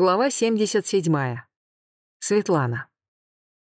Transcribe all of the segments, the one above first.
Глава 77. Светлана.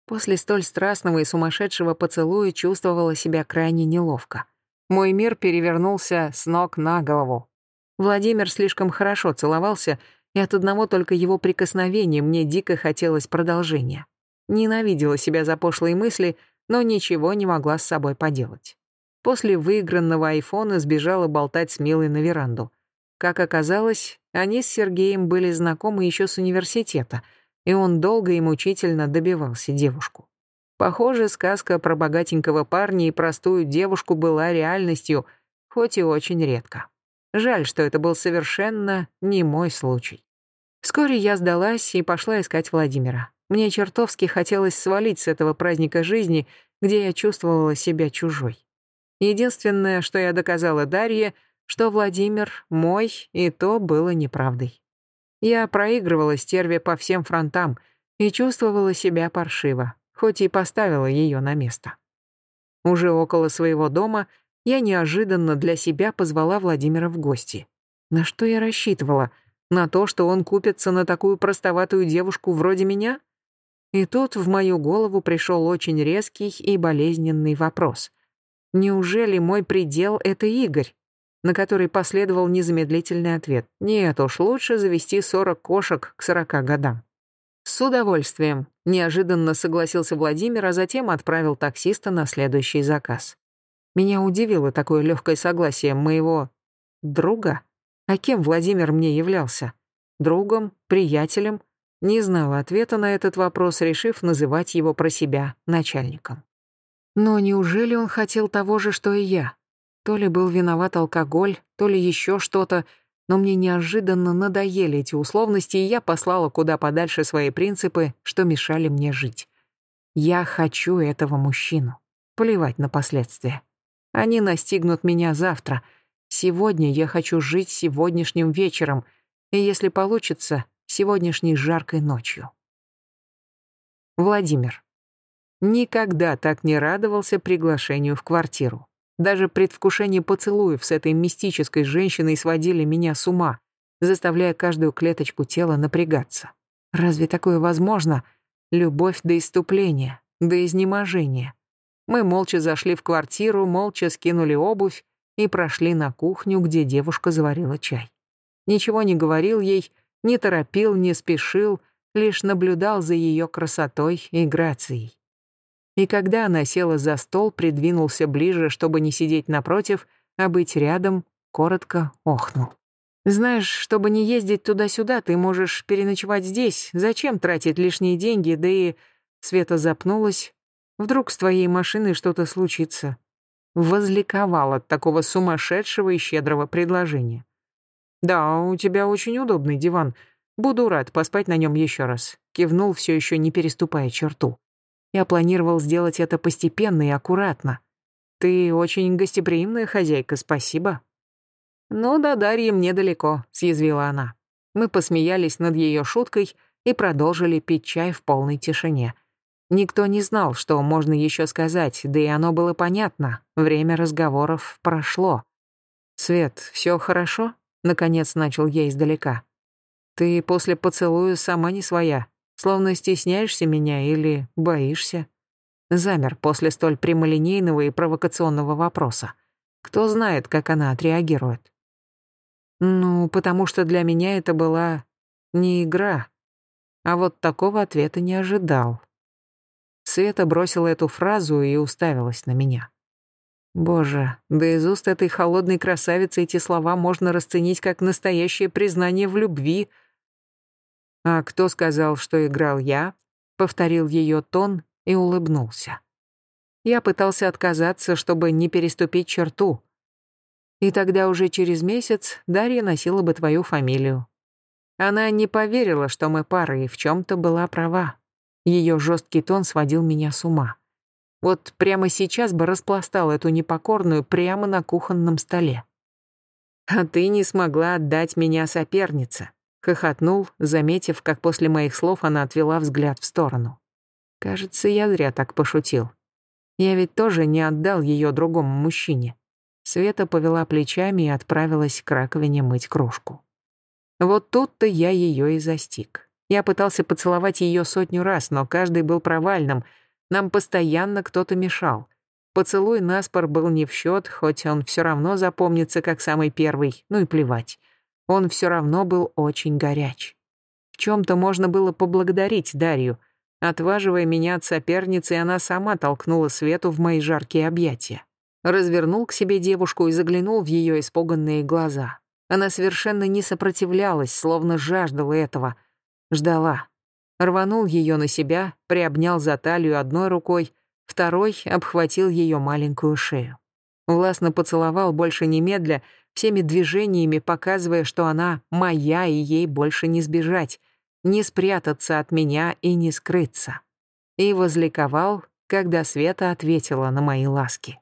После столь страстного и сумасшедшего поцелуя чувствовала себя крайне неловко. Мой мир перевернулся с ног на голову. Владимир слишком хорошо целовался, и от одного только его прикосновения мне дико хотелось продолжения. Ненавидела себя за пошлые мысли, но ничего не могла с собой поделать. После выигранного айфона сбежала болтать с Милой на веранду. Как оказалось, они с Сергеем были знакомы еще с университета, и он долго и мучительно добивался девушку. Похоже, сказка про богатенького парня и простую девушку была реальностью, хоть и очень редко. Жаль, что это был совершенно не мой случай. Вскоре я сдалась и пошла искать Владимира. Мне чертовски хотелось свалить с этого праздника жизни, где я чувствовала себя чужой. Единственное, что я доказала Дарье — что Владимир мой, и то было неправдой. Я проигрывала стерве по всем фронтам и чувствовала себя паршиво, хоть и поставила ее на место. Уже около своего дома я неожиданно для себя позвала Владимира в гости. На что я рассчитывала? На то, что он купится на такую простоватую девушку вроде меня? И тут в мою голову пришел очень резкий и болезненный вопрос. Неужели мой предел — это Игорь? На который последовал незамедлительный ответ. Нет уж, лучше завести 40 кошек к 40 годам. С удовольствием. Неожиданно согласился Владимир, а затем отправил таксиста на следующий заказ. Меня удивило такое легкое согласие моего друга. А кем Владимир мне являлся? Другом? Приятелем? Не знала ответа на этот вопрос, решив называть его про себя начальником. Но неужели он хотел того же, что и я? То ли был виноват алкоголь, то ли еще что-то, но мне неожиданно надоели эти условности, и я послала куда подальше свои принципы, что мешали мне жить. Я хочу этого мужчину. Плевать на последствия. Они настигнут меня завтра. Сегодня я хочу жить сегодняшним вечером, и если получится, сегодняшней жаркой ночью. Владимир. Никогда так не радовался приглашению в квартиру. Даже предвкушение поцелуев с этой мистической женщиной сводили меня с ума, заставляя каждую клеточку тела напрягаться. Разве такое возможно? Любовь до иступления, до изнеможения. Мы молча зашли в квартиру, молча скинули обувь и прошли на кухню, где девушка заварила чай. Ничего не говорил ей, не торопил, не спешил, лишь наблюдал за ее красотой и грацией и когда она села за стол, придвинулся ближе, чтобы не сидеть напротив, а быть рядом, коротко охнул. «Знаешь, чтобы не ездить туда-сюда, ты можешь переночевать здесь. Зачем тратить лишние деньги, да и...» Света запнулась. «Вдруг с твоей машиной что-то случится?» Возликовал от такого сумасшедшего и щедрого предложения. «Да, у тебя очень удобный диван. Буду рад поспать на нем еще раз», кивнул, все еще не переступая черту. Я планировал сделать это постепенно и аккуратно. Ты очень гостеприимная хозяйка, спасибо. Ну да, Дарье мне далеко, съязвила она. Мы посмеялись над ее шуткой и продолжили пить чай в полной тишине. Никто не знал, что можно еще сказать, да и оно было понятно. Время разговоров прошло. «Свет, все хорошо?» — наконец начал я издалека. «Ты после поцелуя сама не своя. Словно стесняешься меня или боишься. Замер после столь прямолинейного и провокационного вопроса. Кто знает, как она отреагирует. Ну, потому что для меня это была не игра. А вот такого ответа не ожидал. Света бросила эту фразу и уставилась на меня. Боже, да из уст этой холодной красавицы эти слова можно расценить как настоящее признание в любви — «А кто сказал, что играл я?» Повторил ее тон и улыбнулся. Я пытался отказаться, чтобы не переступить черту. И тогда уже через месяц Дарья носила бы твою фамилию. Она не поверила, что мы пара, и в чем-то была права. Ее жесткий тон сводил меня с ума. Вот прямо сейчас бы распластал эту непокорную прямо на кухонном столе. А ты не смогла отдать меня сопернице. Хохотнул, заметив, как после моих слов она отвела взгляд в сторону. Кажется, я зря так пошутил. Я ведь тоже не отдал ее другому мужчине. Света повела плечами и отправилась к раковине мыть кружку. Вот тут-то я ее и застиг. Я пытался поцеловать ее сотню раз, но каждый был провальным. Нам постоянно кто-то мешал. Поцелуй наспор был не в счет, хоть он все равно запомнится как самый первый, ну и плевать. Он все равно был очень горяч. В чем-то можно было поблагодарить Дарью. Отваживая меня от соперницы, она сама толкнула Свету в мои жаркие объятия. Развернул к себе девушку и заглянул в ее испуганные глаза. Она совершенно не сопротивлялась, словно жаждала этого. Ждала. Рванул ее на себя, приобнял за талию одной рукой, второй обхватил ее маленькую шею. Властно поцеловал больше немедля, всеми движениями показывая, что она моя и ей больше не сбежать, не спрятаться от меня и не скрыться. И возликовал, когда Света ответила на мои ласки.